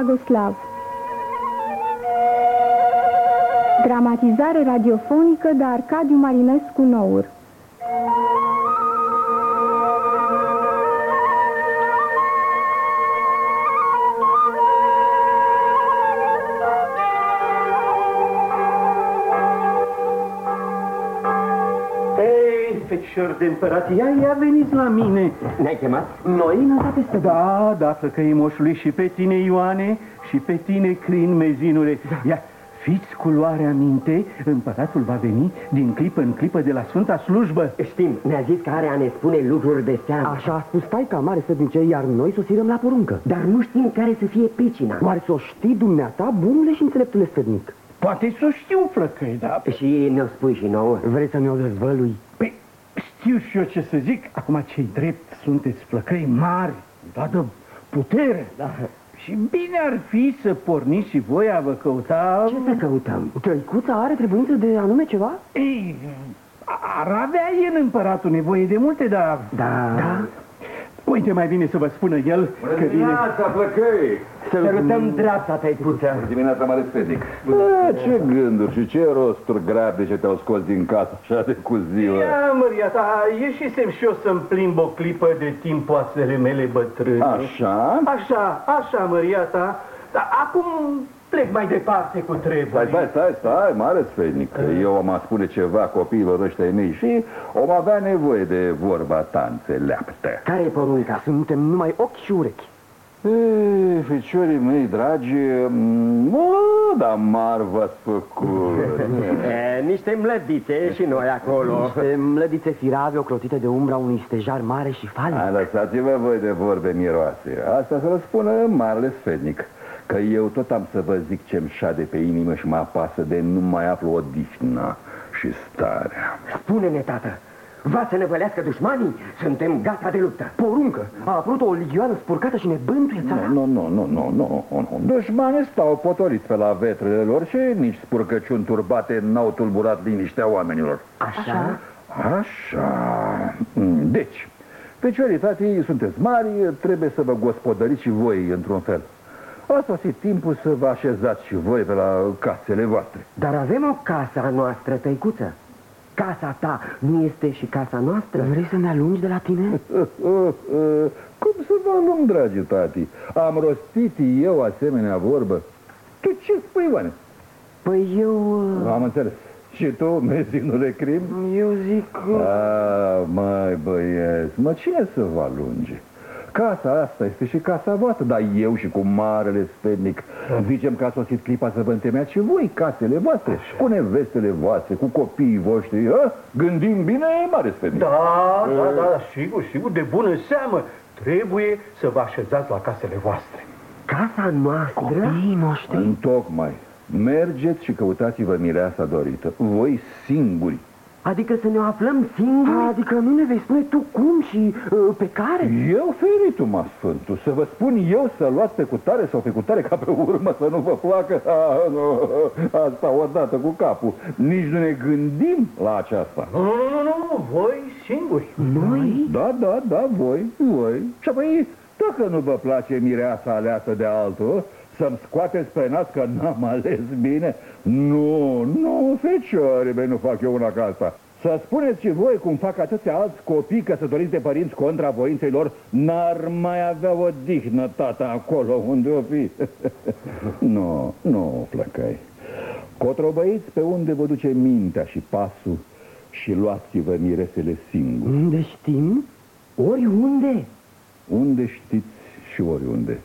Cerului de Ion Dragoslav. Dramatizare radiofonică de Arcadiu Marinescu Nour de împărat, ia, ia veniți la mine. Ne-ai chemat? Noi, nătate Da, da, flăcăi moșului și pe tine, Ioane, și pe tine, Crin, mezinule. Da. Ia, Fiți cu luarea minte, împăratul va veni din clipă în clipă de la Sfânta Slujbă. Știm, ne-a zis că are a ne spune lucruri de seamă. Așa a spus taica mare sădnice, iar noi sosirăm la poruncă. Dar nu știm care să fie pecina. Oare să o știi dumneata, bunule și înțeleptule sfădnic? Poate să o știu, flăcăi, da? Și ne-o spui și nouă. Vrei să ne-o dezvălui? Păi, știu și eu ce să zic. Acum, cei drept, sunteți flăcăi mari, da, de putere. Da. Și bine ar fi să porniți și voi a vă căuta... Ce să căutăm? Tăicuța are trebuință de anume ceva? Ei, ar avea el împăratul nevoie de multe, dar... Da. da? Uite, mai bine să vă spună el Bună că vine... plăcăi! Sărutăm dreapta, tăicuța. Bună dimineața, mare sfedic. Ce gânduri și ce rosturi ce te-au scos din casă așa de cu ziua. Ia, Maria ta, ieșisem și eu să-mi plimb o clipă de timp oasele mele bătrâne. Așa? Așa, așa, Maria ta. Dar acum plec mai departe cu treburi. Stai, stai, stai, stai, mare sfednic. Eu am spune ceva copiilor ăștia mei și om avea nevoie de vorba ta înțeleaptă. Care e porunca? Suntem numai ochi și urechi. Ei, feciorii mei dragi, mă, dar mar v-ați făcut. e, niște mlădițe și noi acolo. Niște mlădițe firave ocrotite de umbra unui stejar mare și falnic. Lăsați-vă voi de vorbe miroase. Asta să răspună marele sfednic că eu tot am să vă zic ce-mi șade pe inimă și mă apasă de nu mai aflu odihna și starea. Spune-ne, tată, Va să ne vălească dușmanii? Suntem gata de luptă. Poruncă! A apărut o ligioană spurcată și ne bântuie țara. Nu, nu, nu, nu, nu, nu. Dușmanii stau potoliți pe la vetrele lor și nici spurcăciuni turbate n-au tulburat liniștea oamenilor. Așa? Așa. Deci, feciorii tati, sunteți mari, trebuie să vă gospodăriți și voi într-un fel. A sosit timpul să vă așezați și voi pe la casele voastre. Dar avem o casă a noastră, tăicuță. Casa ta nu este și casa noastră? Vrei să ne alungi de la tine? Cum să vă alung, dragi tati? Am rostit eu asemenea vorbă. Tu ce spui, Ioane? Păi eu... Uh, Am înțeles. Și tu, mezinule crim? Eu zic... A, mai băieți, mă, cine să vă alunge? Casa asta este și casa voastră, dar eu și cu marele sfednic zicem că a sosit clipa să vă întemeiați și voi casele voastre, Așa. cu nevestele voastre, cu copiii voștri. A? Gândim bine, mare sfednic. Da, da, da, sigur, sigur, de bună seamă. Trebuie să vă așezați la casele voastre. Casa noastră? Copiii noștri? Întocmai. Mergeți și căutați-vă mireasa dorită. Voi singuri. Adică să ne aflăm singuri? Adică nu ne vei spune tu cum și uh, pe care? Eu, feritul, mă sfântul, să vă spun eu să luați pe cutare sau pe cutare ca pe urmă să nu vă placă a, nu, asta odată cu capul. Nici nu ne gândim la aceasta. Nu, nu, nu, nu, voi singuri. Noi? Da, da, da, voi, voi. Și apoi, dacă nu vă place mireasa aleasă de altul, să-mi scoateți pe nas că n-am ales bine? Nu, nu, fecioare, băi, nu fac eu una ca asta. Să spuneți și voi cum fac atâția alți copii căsătoriți de părinți contra voinței lor, n-ar mai avea o dihnă tata acolo unde o fi. nu, nu, flăcăi. Cotrobăiți pe unde vă duce mintea și pasul și luați-vă miresele singuri. Unde știm? Oriunde? Unde știți și oriunde.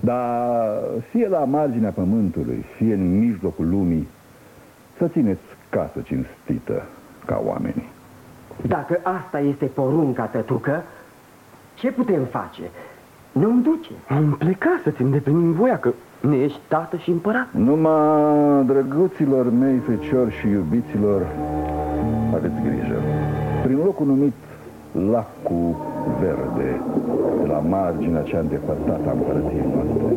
Dar fie la marginea pământului, fie în mijlocul lumii, să țineți casă cinstită ca oamenii. Dacă asta este porunca, tătucă, ce putem face? Nu-mi duce. Am plecat să-ți îndeplinim voia, că ne ești tată și împărat. Numai drăguților mei, feciori și iubiților, aveți grijă. Prin locul numit lacul verde de la marginea cea îndepărtată a împărăției noastre.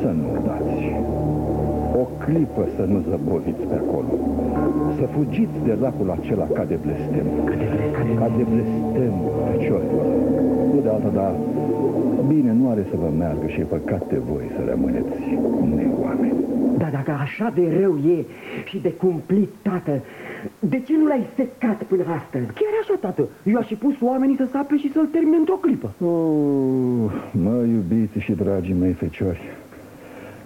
Să nu dați. O clipă să nu zăboviți pe acolo. Să fugiți de lacul acela ca de blestem. Ca de blestem, feciorilor. Nu de altă, dar bine, nu are să vă meargă și e păcat de voi să rămâneți neoameni. Dar dacă așa de rău e și de cumplit, tată, de ce nu l-ai secat până astăzi? Chiar așa, tată. Eu aș fi pus oamenii să sape și să-l termine într-o clipă. Oh, mă, iubiți și dragii mei feciori,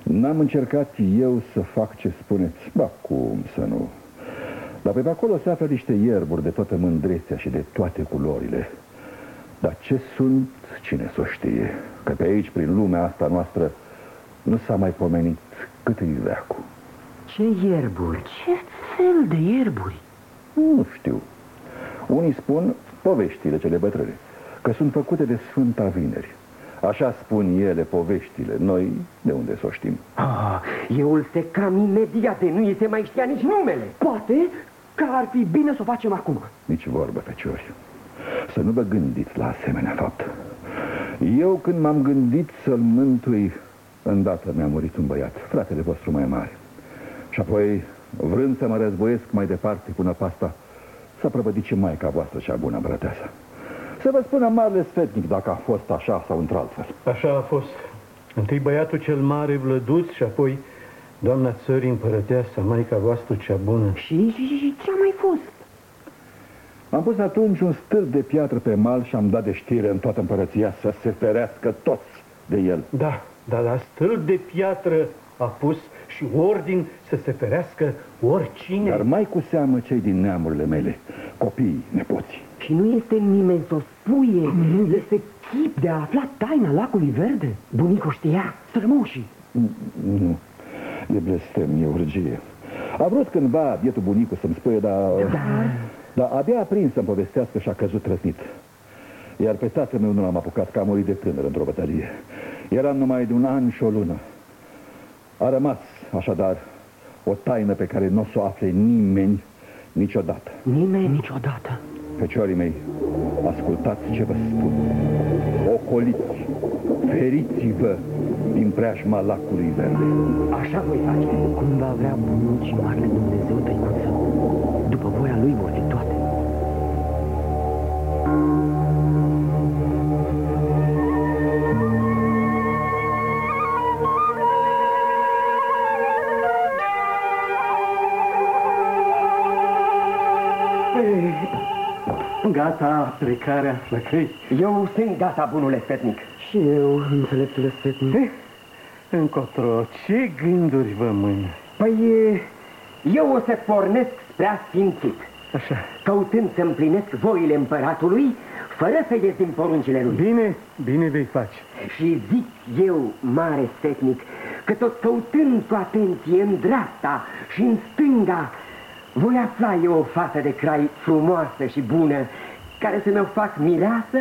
n-am încercat eu să fac ce spuneți. Ba, cum să nu? Dar pe acolo se află niște ierburi de toată mândrețea și de toate culorile. Dar ce sunt, cine să o știe? Că pe aici, prin lumea asta noastră, nu s-a mai pomenit cât îi veacu. Ce ierburi? Ce fel de ierburi? Nu știu. Unii spun poveștile cele bătrâne, că sunt făcute de Sfânta Vineri. Așa spun ele poveștile. Noi de unde să o știm? Ah, eu îl secam imediat, de nu îi se mai știa nici numele. Poate că ar fi bine să o facem acum. Nici vorbă, feciori. Să nu vă gândiți la asemenea fapt. Eu când m-am gândit să-l mântui, îndată mi-a murit un băiat, fratele vostru mai mare. Și apoi, vrând să mă războiesc mai departe cu năpasta, s-a prăbădit și maica voastră cea bună brăteasă. Să vă spună marele sfetnic dacă a fost așa sau într-altfel. Așa a fost. Întâi băiatul cel mare, Vlăduț, și apoi doamna țării împărăteasa, maica voastră cea bună. Și, și, și, și ce a mai fost? Am pus atunci un stâlp de piatră pe mal și am dat de știre în toată împărăția să se ferească toți de el. Da, dar la stâlp de piatră a pus și ordin să se ferească oricine. Dar mai cu seamă cei din neamurile mele, copiii, nepoții. Și nu este nimeni să o spuie. Nu este chip de a afla taina lacului verde. Bunicul știa. Strămoșii. Nu, e blestem, e urgie. A vrut cândva bietul bunicul să-mi spune, dar... Dar? Dar abia a prins să-mi povestească și a căzut trăsnit. Iar pe tatăl meu nu l-am apucat, că a murit de tânăr într-o bătălie. Eram numai de un an și o lună. A rămas, așadar, o taină pe care nu o să o afle nimeni niciodată. Nimeni? Niciodată. Feciorii mei, ascultați ce vă spun. Ocoliți, feriți-vă din preajma lacului verde. Așa voi face. Cum va vrea bunul și marele Dumnezeu tăicuță. După voia lui vor fi toate. Gata plecarea flăcăi. Eu sunt gata, bunule sfetnic. Și eu, înțeleptule sfetnic. Eh, Încotro, ce gânduri vă mână? Păi, e, eu o să pornesc spre asfințit, Așa. căutând să împlinesc voile împăratului, fără să ies din poruncile lui. Bine, bine vei face. Și zic eu, mare sfetnic, că tot căutând cu atenție în dreapta și în stânga, voi afla eu o fată de crai frumoasă și bună, care să ne-o fac mireasă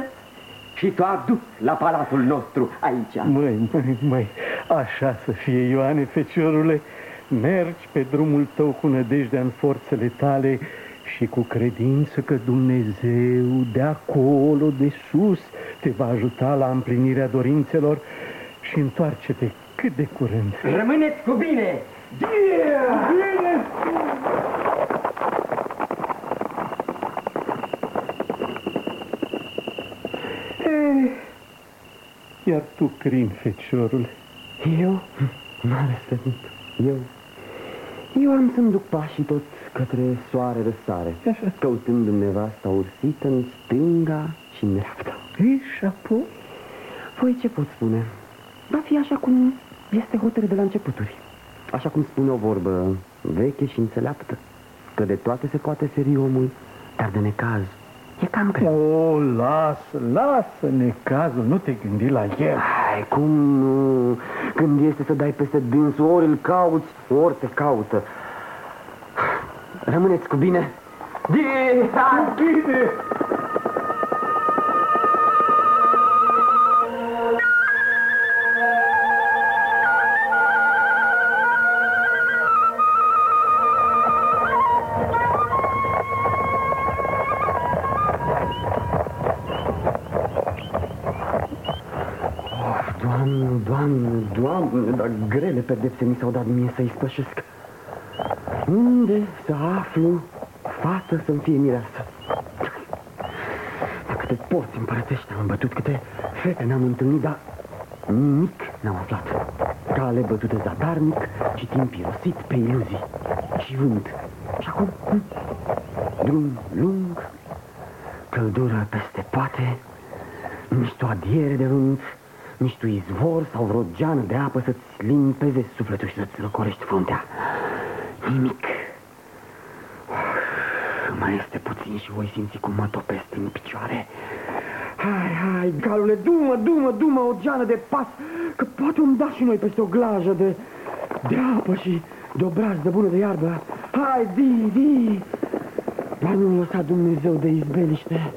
și să o aduc la palatul nostru aici. Măi, măi, măi, așa să fie, Ioane, feciorule. Mergi pe drumul tău cu nădejdea în forțele tale și cu credință că Dumnezeu de acolo, de sus, te va ajuta la împlinirea dorințelor și întoarce-te cât de curând. Rămâneți cu bine! Bine! Iar tu, crin, feciorule. Eu? Mare sfetnic. Eu? Eu am să-mi duc pașii toți către soare răsare, Așa. căutând nevasta ursită în stânga și în dreapta. Ei, și apoi? Voi ce pot spune? Va fi așa cum este hotărât de la începuturi. Așa cum spune o vorbă veche și înțeleaptă, că de toate se poate feri omul, dar de necaz e cam greu. O, lasă, lasă necazul, nu te gândi la el. Ai, cum nu? Când este să dai peste dânsul, ori îl cauți, ori te caută. Rămâneți cu bine. Dita! Dar grele pedepse mi s-au dat mie să-i spășesc. Unde să aflu fată să-mi fie mireasă? De câte porți împărătești am bătut, câte fete ne-am întâlnit, dar Nimic n-am aflat. Cale bătută zadarnic și timp irosit pe iluzii și vânt. Și acum, hm, drum lung, căldură peste poate, nici o adiere de vânt, nici tu izvor sau vreo geană de apă să-ți limpeze sufletul și să-ți răcorești fruntea. Nimic. Uf, Mai este puțin și voi simți cum mă topesc din picioare. Hai, hai, galule, du-mă, du-mă, du-mă o geană de pas, că poate îmi da și noi peste o glajă de, de apă și de o brazdă bună de iarbă. Hai, di, di! Dar nu lăsa Dumnezeu de izbeliște.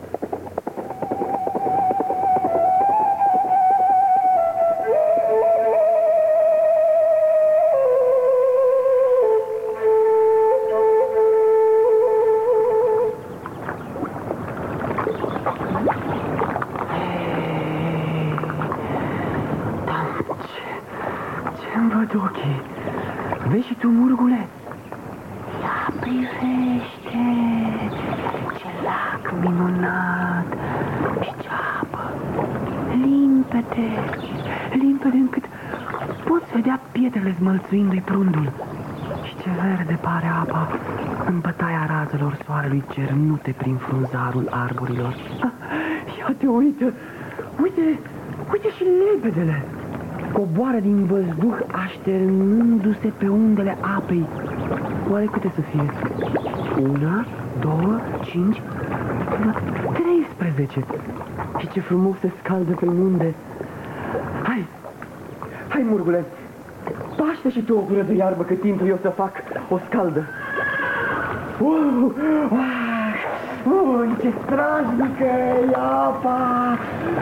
Prin frunzarul arborilor. Ah, Ia te uită! Uite, uite și lepedele! Coboară din văzduh așternându-se pe undele apei. Oare câte să fie? Una, două, cinci, până treisprezece. Și ce frumos se scaldă pe unde. Hai, hai, murgule, paște și tu o gură de iarbă cât intru eu să fac o scaldă. Wow, wow, uh, ce strașnică e apa!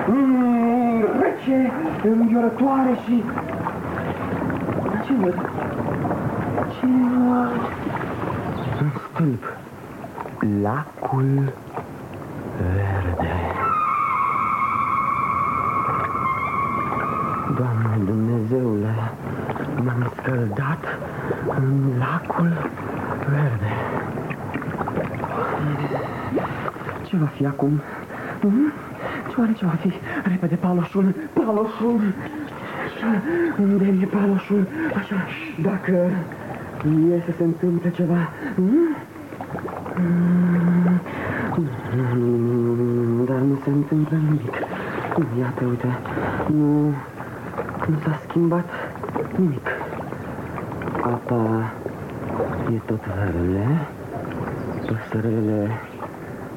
Mm, rece, înviorătoare și... Dar ce văd? Ce văd? Un stâlp. Lacul verde. Doamne Dumnezeule, m-am scăldat în lacul verde. Ce va fi acum? Hmm? Ce oare ce va fi? Repede, paloșul, paloșul! Așa, unde e paloșul? Așa, dacă e să se întâmple ceva... Hmm? Hmm. Nu, nu, nu, nu, nu, dar nu se întâmplă nimic. Iată, uite, nu, nu s-a schimbat nimic. Apa e tot verde, păsărele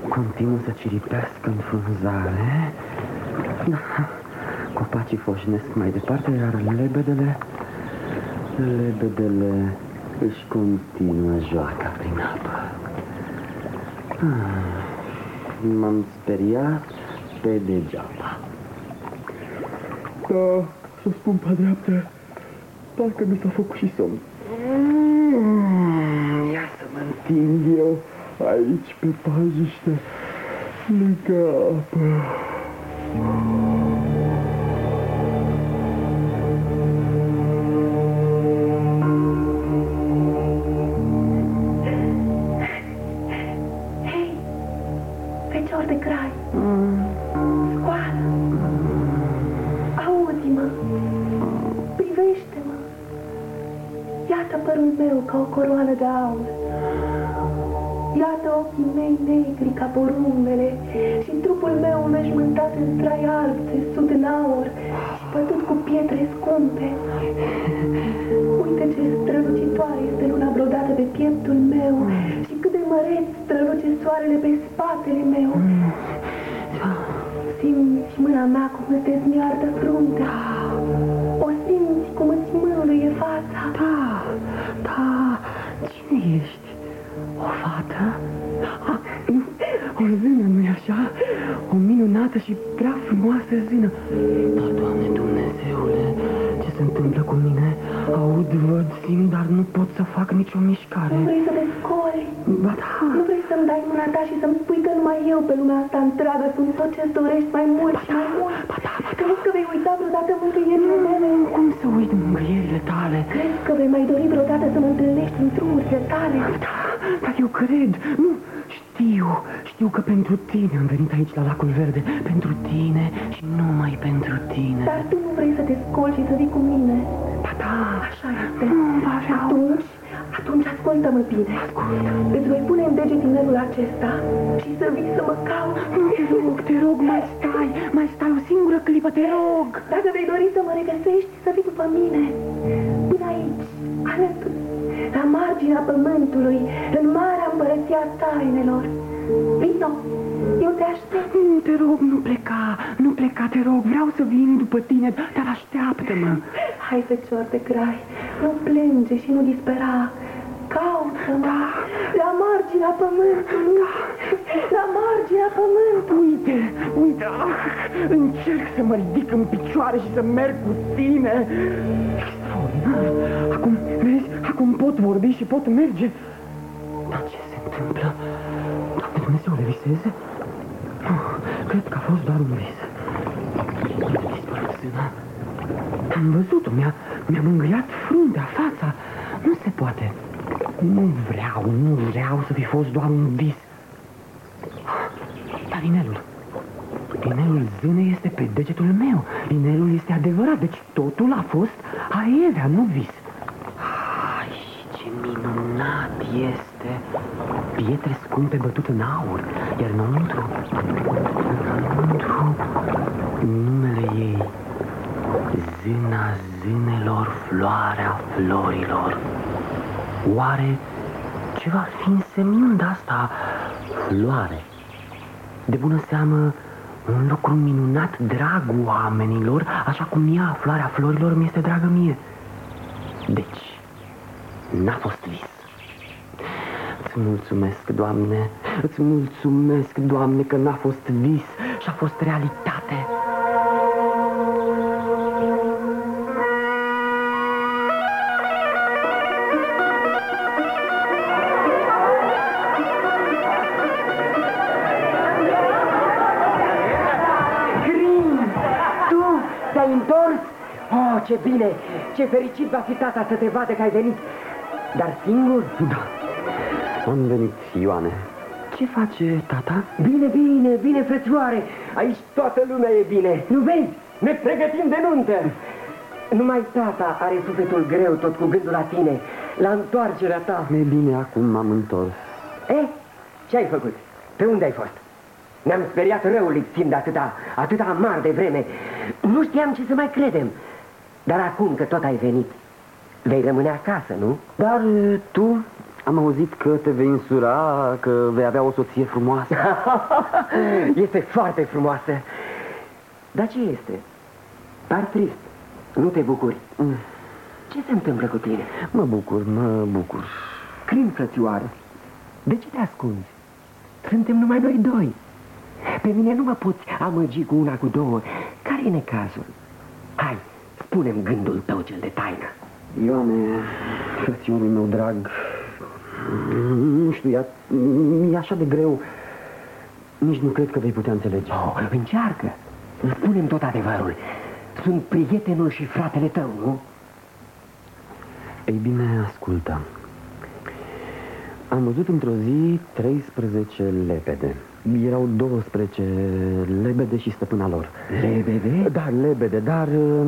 continuă să ciripească în frunzare, da, copacii foșnesc mai departe, iar lebedele, lebedele își continuă joaca prin apă. Ah, M-am speriat pe degeaba. Da, să spun pe dreaptă, parcă mi s-a făcut și somn. Mm, Ia să mă întind eu aici pe pajiște, lângă apă. Ochii mei negri ca porumbele și trupul meu înveșmântat în strai alb, țesut în aur și pătut cu pietre scumpe. Uite ce strălucitoare este luna brodată pe pieptul meu și cât de măreț străluce soarele pe spatele meu. Simți mâna mea cum îți dezmiardă fruntea. Zână, nu-i așa? O minunată și prea frumoasă zână. Da, Doamne Dumnezeule, ce se întâmplă cu mine? Aud, văd, simt, dar nu pot să fac nicio mișcare. Nu vrei să te scoli? Ba da, Nu vrei să-mi dai mâna ta și să-mi spui că numai eu pe lumea asta întreagă sunt tot ce-ți dorești mai mult și mai mult? ba da, ba da. Crezi că vei uita vreodată mângâierile mele? Cum să uit mângâierile tale? Crezi că vei mai dori vreodată să mă întâlnești în drumurile tale? Da, dar eu cred. Nu, Știu, știu că pentru tine am venit aici la lacul verde. Pentru tine și numai pentru tine. Dar tu nu vrei să te scoli și să vii cu mine. Ba da, Așa este. Nu, ba vreau. Atunci, atunci ascultă-mă bine. Ascult. Îți voi pune în deget inelul acesta și să vii să mă cauți. Nu, te rog, te rog, mai stai, mai stai o singură clipă, te rog. Dacă vei dori să mă regăsești, să vii după mine. Până aici, alături, la marginea pământului, în marea împărăția tainelor. Vino, eu te aștept. Nu, te rog, nu pleca, nu pleca, te rog, vreau să vin după tine, dar așteaptă-mă. Hai, fecior de grai, nu plânge și nu dispera. Caută-mă la marginea pământului, la marginea pământului. Uite, uite, ah, încerc să mă ridic în picioare și să merg cu tine. Extraordinar. Acum, vezi, acum pot vorbi și pot merge. Dar ce se întâmplă? Doamne Dumnezeule, viseze? Oh, cred că a fost doar un vis. Unde a dispărut sâna? Am văzut-o, mi-a, mi-a mângâiat fruntea, fața. Nu se poate. Nu vreau, nu vreau să fi fost doar un vis. Dar inelul. Inelul zânei este pe degetul meu. Inelul este adevărat, deci totul a fost aevea, nu vis. Ai, ce minunat este! Pietre scumpe bătute în aur, iar înăuntru, înăuntru, numele ei, zâna zânelor, floarea florilor. Oare ce va fi însemnând asta floare? De bună seamă, un lucru minunat drag oamenilor, așa cum ea, floarea florilor, mi este dragă mie. Deci, n-a fost vis. Îți mulțumesc, Doamne, îți mulțumesc, Doamne, că n-a fost vis și a fost realitate. Crin, tu te-ai întors? Oh, ce bine! Ce fericit va fi tata să te vadă că ai venit. Dar singur? Da, am venit, Ioane. Ce face tata? Bine, bine, bine, frățioare. Aici toată lumea e bine. Nu vezi? Ne pregătim de nuntă. Numai tata are sufletul greu tot cu gândul la tine, la întoarcerea ta. E bine, acum m-am întors. Eh, ce ai făcut? Pe unde ai fost? Ne-am speriat răul lipsind atâta, atâta amar de vreme. Nu știam ce să mai credem. Dar acum că tot ai venit, vei rămâne acasă, nu? Dar uh, tu, am auzit că te vei însura, că vei avea o soție frumoasă. este foarte frumoasă. Dar ce este? Par trist. Nu te bucuri. Mm. Ce se întâmplă cu tine? Mă bucur, mă bucur. Crin, frățioară. De ce te ascunzi? Suntem numai noi doi. Pe mine nu mă poți amăgi cu una, cu două. Care e necazul? Hai, spune-mi gândul tău cel de taină. Ioane, frățiorul meu drag, nu știu, e, e așa de greu. Nici nu cred că vei putea înțelege. Oh, încearcă. Spune-mi tot adevărul. Sunt prietenul și fratele tău, nu? Ei bine, ascultă. Am văzut într-o zi 13 lebede. Erau 12 lebede și stăpâna lor. Lebede? Da, lebede, dar uh,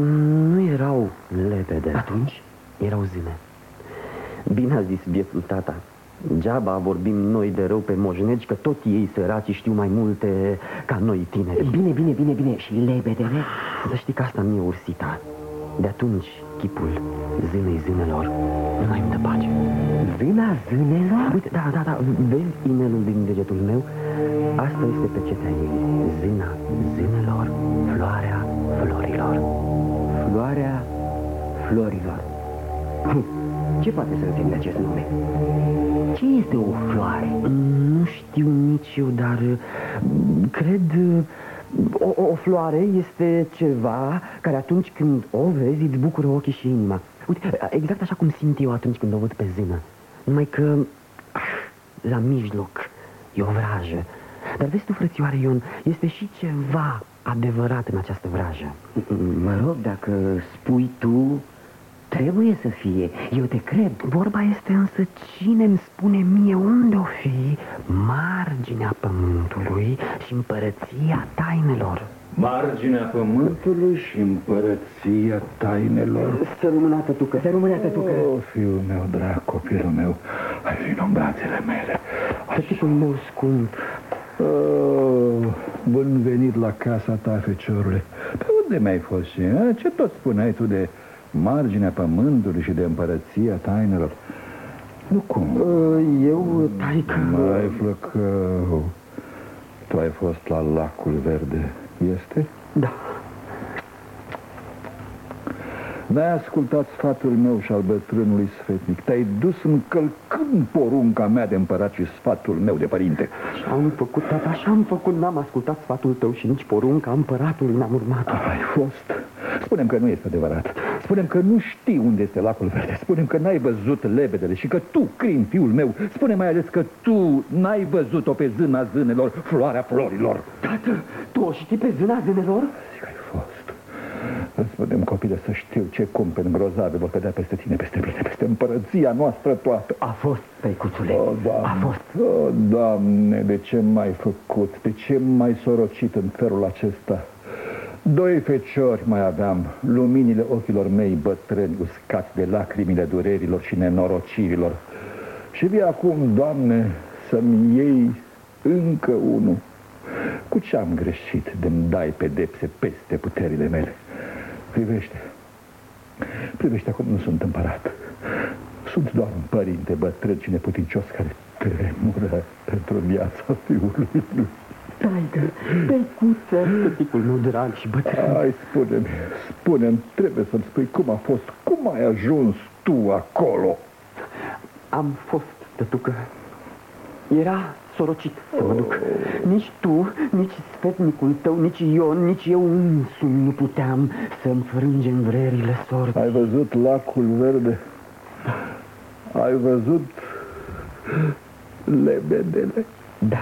nu erau lebede. Atunci? Erau zâne. Bine a zis bietul tata. Geaba vorbim noi de rău pe moșnegi, că tot ei săraci știu mai multe ca noi tineri. Bine, bine, bine, bine. Și lebedele? Să știi că asta nu e ursita. De atunci, chipul zânei zânelor nu mai îmi dă pace. Zâna zânelor? Uite, da, da, da, vezi inelul din degetul meu? Asta este pecetea ei. Zâna zânelor, floarea florilor. Floarea florilor. Hm, Ce poate să însemne acest nume? Ce este o floare? Nu știu nici eu, dar mm, cred o, o floare este ceva care atunci când o vezi îți bucură ochii și inima. Uite, exact așa cum simt eu atunci când o văd pe zână. Numai că ah, la mijloc e o vrajă. Dar vezi tu, frățioare Ion, este și ceva adevărat în această vrajă. Mă rog, dacă spui tu, Trebuie să fie, eu te cred. Vorba este însă cine îmi spune mie unde o fi marginea pământului și împărăția tainelor. Marginea pământului și împărăția tainelor. Să rămână tătucă. Să rămână tătucă. O, fiul meu drag, copilul meu, ai vino în brațele mele. Tăticul meu scump, Oh, bun venit la casa ta, feciorule. Pe unde mi-ai fost și? a? Ce tot spuneai tu de marginea pământului și de împărăția tainelor? Nu cum? eu, taică... Mai flăcău. Tu ai fost la lacul verde, este? Da, N-ai ascultat sfatul meu și al bătrânului sfetnic. Te-ai dus încălcând porunca mea de împărat și sfatul meu de părinte. așa am făcut, tata, așa am făcut, n-am ascultat sfatul tău și nici porunca împăratului n-am urmat. Ai fost. Spunem că nu este adevărat. Spunem că nu știi unde este lacul verde. Spunem că n-ai văzut lebedele și că tu, Crin, fiul meu, spune mai ales că tu n-ai văzut-o pe zâna zânelor, floarea florilor. Tată, tu o știi pe zâna zânelor? Zic, ai fost. Îți spunem, copile, să știu ce cumpeni grozave vor cădea peste tine, peste mine, peste împărăția noastră toată. A fost, tăicuțule. O, A Doamne, fost. o, Doamne, de ce m-ai făcut? De ce m-ai sorocit în felul acesta? Doi feciori mai aveam, luminile ochilor mei bătrâni, uscați de lacrimile durerilor și nenorocirilor. Și vii acum, Doamne, să-mi iei încă unul. Cu ce am greșit de-mi dai pedepse peste puterile mele? Privește, privește, acum nu sunt împărat. Sunt doar un părinte bătrân și neputincios care tremură pentru viața fiului lui. Taică, tăicuță, tăticul meu drag și bătrân. Hai, spune-mi, spune-mi, trebuie să-mi spui cum a fost, cum ai ajuns tu acolo? Am fost, tătucă. Era sorocit să mă duc. Nici tu, nici sfetnicul tău, nici Ion, nici eu însumi nu puteam să-mi frângem vrerile sorții. Ai văzut lacul verde? Ai văzut lebedele? Da,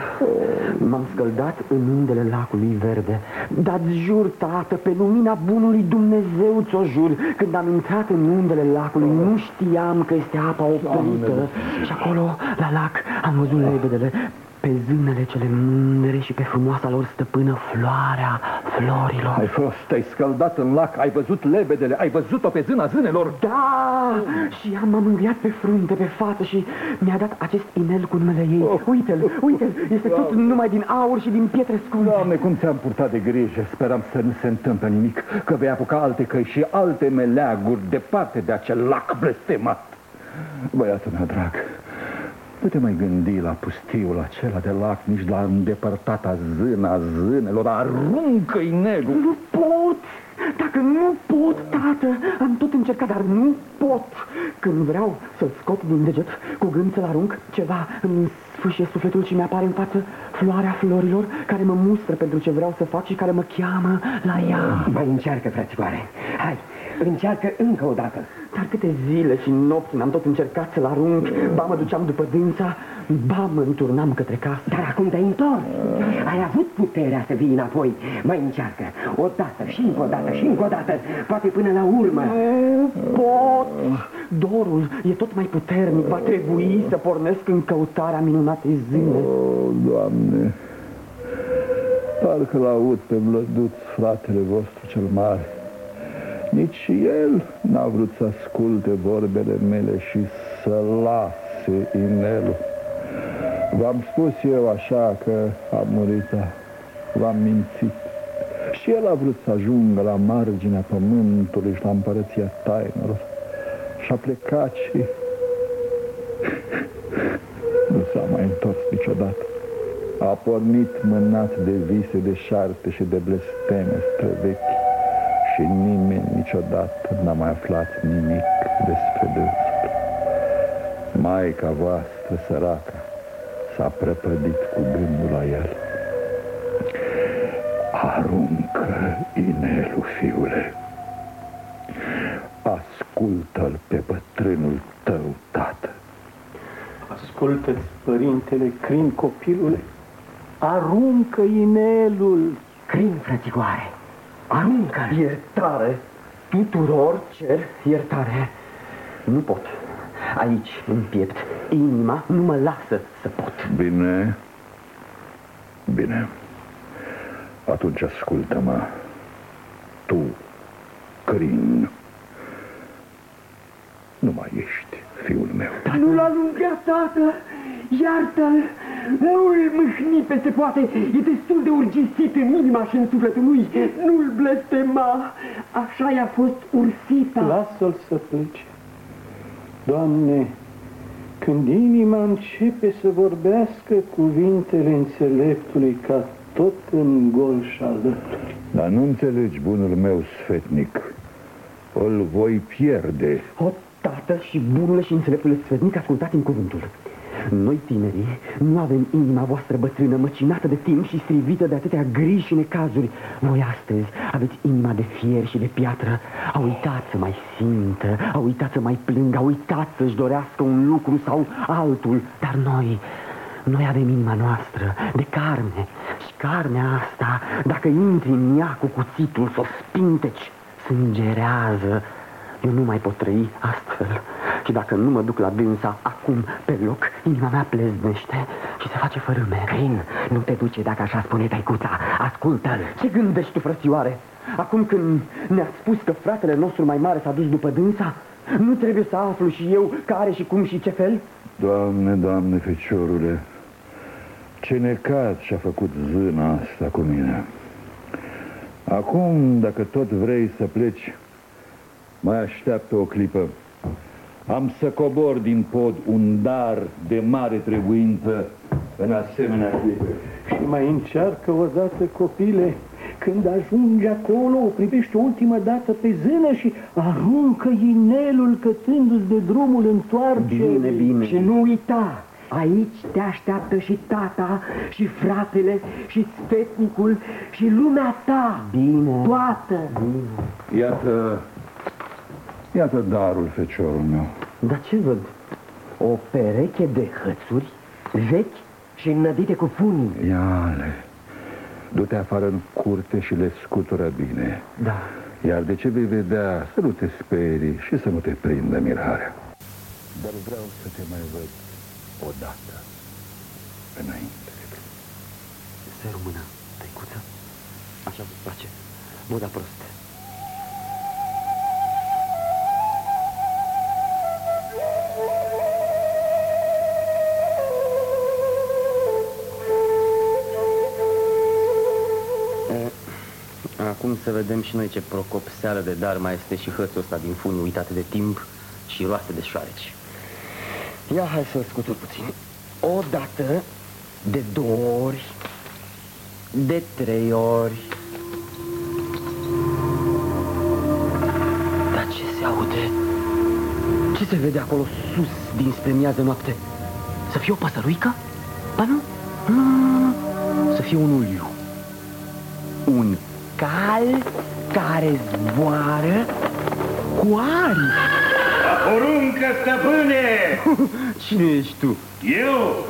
m-am scăldat în undele lacului verde. Dar jur, tată, pe lumina bunului Dumnezeu ți-o jur, când am intrat în undele lacului, nu știam că este apa oprită. Și acolo, la lac, am văzut lebedele, pe zânele cele mândre și pe frumoasa lor stăpână floarea florilor. Ai fost, te-ai scăldat în lac, ai văzut lebedele, ai văzut-o pe zâna zânelor? Da! Și am m-am îngriat pe frunte, pe față și mi-a dat acest inel cu numele ei. Uite-l, uite-l, este tot numai din aur și din pietre scumpe. Doamne, cum ți-am purtat de grijă, speram să nu se întâmple nimic, că vei apuca alte căi și alte meleaguri departe de acel lac blestemat. Băiatul meu drag, nu te mai gândi la pustiul acela de lac, nici la îndepărtata zâna zânelor, aruncă inelul. Nu pot! Dacă nu pot, tată, am tot încercat, dar nu pot. Când vreau să-l scot din deget, cu gând să-l arunc, ceva îmi sfâșie sufletul și mi-apare în față floarea florilor care mă mustră pentru ce vreau să fac și care mă cheamă la ea. Mai încearcă, frățioare. Hai, încearcă încă o dată. Dar câte zile și nopți m-am tot încercat să-l arunc, ba mă duceam după dânsa, ba mă înturnam către casă. Dar acum te-ai întors. Ai avut puterea să vii înapoi. Mai încearcă. O dată și încă o dată și încă o dată. Poate până la urmă. Nu pot! Dorul e tot mai puternic, va trebui să pornesc în căutarea minunatei zile. O, Doamne, parcă l-aud pe Vlăduț, fratele vostru cel mare. Nici el n-a vrut să asculte vorbele mele și să lase inelul. V-am spus eu așa că a murit, dar v-am mințit. Și el a vrut să ajungă la marginea pământului și la împărăția tainelor. Și a plecat și nu s-a mai întors niciodată. A pornit mânat de vise de șarte și de blesteme străvechi și nimeni niciodată n-a mai aflat nimic despre dânsul. Maica voastră, săraca, s-a prăpădit cu gândul la el. Aruncă inelul, fiule. Ascultă-l pe bătrânul tău, tată. Ascultă-ți, părintele Crin, copilule. Aruncă inelul. Crin, frățigoare. Aruncă. Iertare! tuturor cer iertare. Nu pot. Aici, în piept, inima nu mă lasă să pot. Bine. Bine. Atunci ascultă-mă. Tu, Crin, nu mai ești fiul meu. Nu-l alunga, tată! Iartă-l! Nu-l mâhni pe se poate! E destul de urgisit în inima și în sufletul lui! Nu-l blestema! Așa i-a fost ursită! Lasă-l să plece. Doamne, când inima începe să vorbească cuvintele înțeleptului ca tot în golș și alături. Dar nu înțelegi, bunul meu sfetnic. Îl voi pierde. O, tată și bunule și înțeleptule sfetnic, ascultați-mi cuvântul. Noi, tinerii, nu avem inima voastră bătrână, măcinată de timp și strivită de atâtea griji și necazuri. Voi astăzi aveți inima de fier și de piatră. A uitat să mai simtă, a uitat să mai plângă, a uitat să-și dorească un lucru sau altul. Dar noi, noi avem inima noastră de carne și carnea asta, dacă intri în ea cu cuțitul, să o spinteci, sângerează. Eu nu mai pot trăi astfel. Și dacă nu mă duc la dânsa acum pe loc, inima mea pleznește și se face fărâme. Crin, nu te duce dacă așa spune taicuța. Ascultă-l! Ce gândești tu, frățioare? Acum când ne-a spus că fratele nostru mai mare s-a dus după dânsa, nu trebuie să aflu și eu care și cum și ce fel? Doamne, Doamne, feciorule, ce necaz și-a făcut zâna asta cu mine. Acum, dacă tot vrei să pleci, mai așteaptă o clipă. Am să cobor din pod un dar de mare trebuință în asemenea clipe. Și mai încearcă odată copile, când ajunge acolo, o privește ultima dată pe zână și aruncă inelul cătându-ți de drumul întoarce. Bine, bine. Și nu uita, aici te așteaptă și tata, și fratele, și sfetnicul, și lumea ta. Bine. Toată. Iată, iată darul, feciorul meu. Dar ce văd? O pereche de hățuri vechi Și înnădite cu funii. Iale, du-te afară în curte și le scutură bine. Da. Iar de ce vei vedea, să nu te sperii și să nu te prindă mirarea. Dar vreau să te mai văd odată înainte de plin. Să rămână, tăicuță. Așa vă place. Moda prost. Acum să vedem și noi ce procopseală de dar mai este și hățul ăsta din fund uitate de timp și roase de șoareci. Ia hai să scutur puțin. O dată, de două ori, de trei ori. Dar ce se aude? Ce se vede acolo sus, dinspre miază noapte? Să fie o păsăruică? Ba nu, nu, nu, nu, nu. Să fie un uliu. Un cal care zboară cu aripi. Poruncă, stăpâne! Cine ești tu? Eu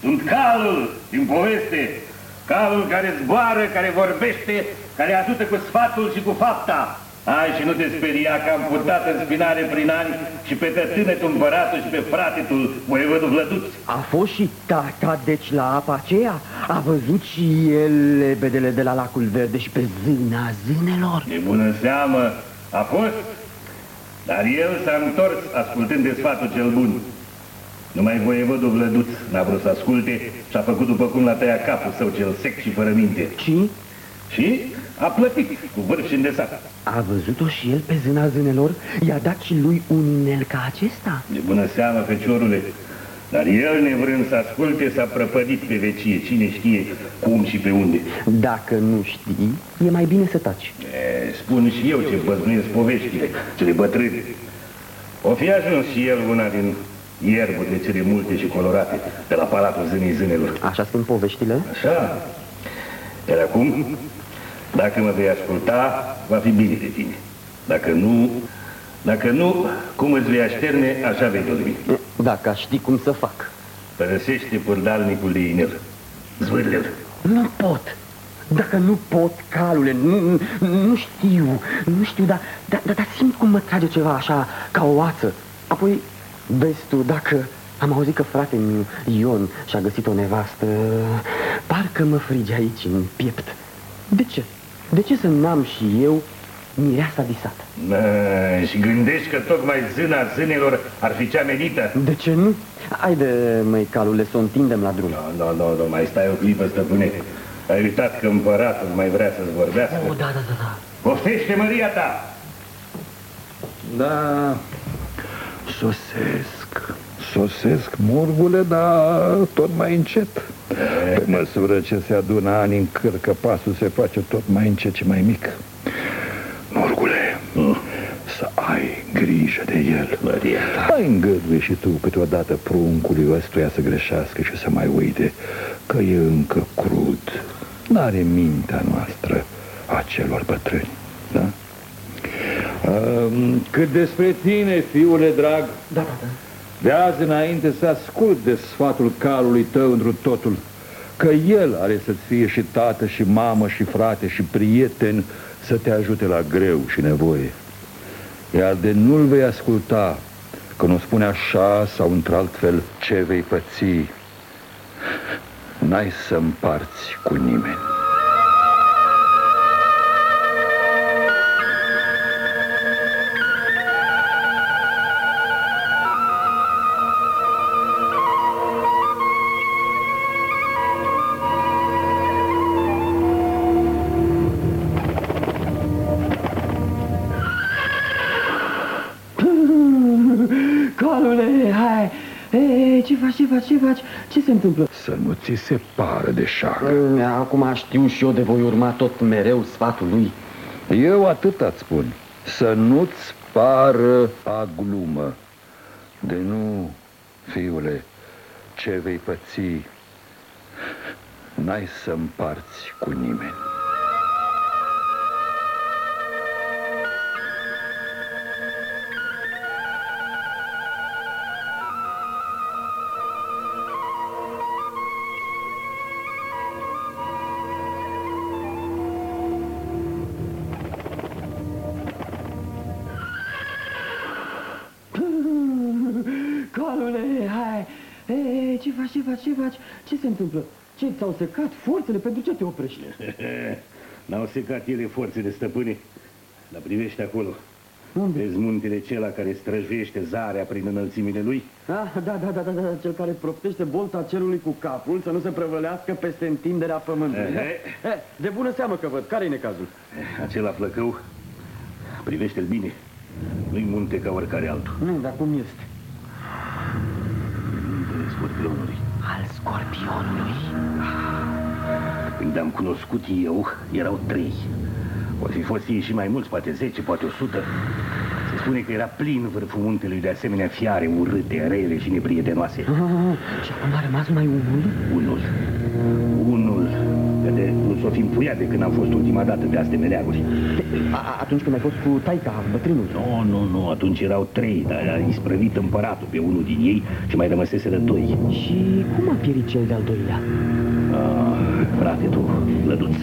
sunt calul din poveste. Calul care zboară, care vorbește, care ajută cu sfatul și cu fapta. Hai și nu te speria că am purtat în spinare prin ani și pe tătânetul împăratul și pe fratetul voievodul Vlăduț. A fost și tata, deci, la apa aceea? A văzut și el lebedele de la lacul verde și pe zâna zânelor? De bună seamă a fost, dar el s-a întors ascultând de sfatul cel bun. Numai voievodul Vlăduț n-a vrut să asculte și a făcut după cum l-a tăiat capul său cel sec și fără minte. Și Și a plătit cu vârf și îndesat. a văzut-o și el pe zâna zânelor? I-a dat și lui un inel ca acesta? De bună seamă, feciorule, dar el, nevrând să asculte, s-a prăpădit pe vecie. Cine știe cum și pe unde. Dacă nu știi, e mai bine să taci. E, spun și eu ce băznuiesc poveștile, cele bătrâne. O fi ajuns și el una din ierburile cele multe și colorate de la Palatul Zânii Zânelor. Așa spun poveștile? Așa. Iar acum, dacă mă vei asculta, va fi bine de tine. Dacă nu, dacă nu, cum îți vei așterne, așa vei dormi. Dacă aș ști cum să fac. Părăsește purdalnicul de inel. Zvârle-l. Nu pot. Dacă nu pot, calule, nu, nu, nu știu, nu știu, dar, dar, dar, dar simt cum mă trage ceva așa, ca o oață. Apoi, vezi tu, dacă am auzit că frate Ion și-a găsit o nevastă, parcă mă frige aici, în piept. De ce? De ce să n-am și eu mireasa visată? Nă, și gândești că tocmai zâna zânelor ar fi cea menită? De ce nu? Haide, măi, calule, să o întindem la drum. Nu, nu, nu, nu, mai stai o clipă, stăpâne. Ai uitat că împăratul mai vrea să-ți vorbească? Oh, da, da, da, da. Poftește, Maria ta! Da, sosesc. Sosesc, murgule, dar tot mai încet. Pe măsură ce se adună ani în cârcă, pasul se face tot mai încet și mai mic. Murgule, să ai grijă de el. Maria ta. Mai îngăduie și tu câteodată pruncului ăstuia să greșească și să mai uite că e încă crud. N-are mintea noastră a celor bătrâni, da? Um, cât despre tine, fiule drag, Da, da, da. De azi înainte să ascult de sfatul calului tău întru totul, că el are să-ți fie și tată și mamă și frate și prieten să te ajute la greu și nevoie. Iar de nu-l vei asculta, că nu spune așa sau într-alt fel ce vei păți, n-ai să împarți cu nimeni. Ce faci, ce faci, ce faci? Ce se întâmplă? Să nu ți se pară de șag. Acum știu și eu de voi urma tot mereu sfatul lui. Eu atât îți spun. Să nu-ți pară a glumă. De nu, fiule, ce vei păți, n-ai să împarți cu nimeni. Întâmplă? Ce, ți-au secat forțele? Pentru ce te oprești? N-au secat ele forțele stăpâne. Dar privește acolo. Unde? Vezi muntele acela care străjuiește zarea prin înălțimile lui? Ah, da, da, da, da, da, cel care proptește bolta cerului cu capul să nu se prăvălească peste întinderea pământului. Ehe. Eh, de bună seamă că văd. Care-i necazul? Eh, Acela flăcău, privește-l bine. Nu-i munte ca oricare altul. Nu, dar cum este? Muntele scorpionului. Al scorpionului. Când am cunoscut eu, erau trei. O fi fost ei și mai mulți, poate 10, poate 100. Se spune că era plin vârful muntelui de asemenea fiare urâte, rele și neprietenoase. Ah, și acum a rămas numai unul? Unul. Unul. Că de nu s-o fi împuiat de când am fost ultima dată pe astea meleaguri. A, a- atunci când ai fost cu taica, bătrânul. Nu, nu, nu, atunci erau trei, dar a isprăvit împăratul pe unul din ei și mai rămăseseră doi. Și cum a pierit cel de-al doilea? Ah, frate tu, lăduț.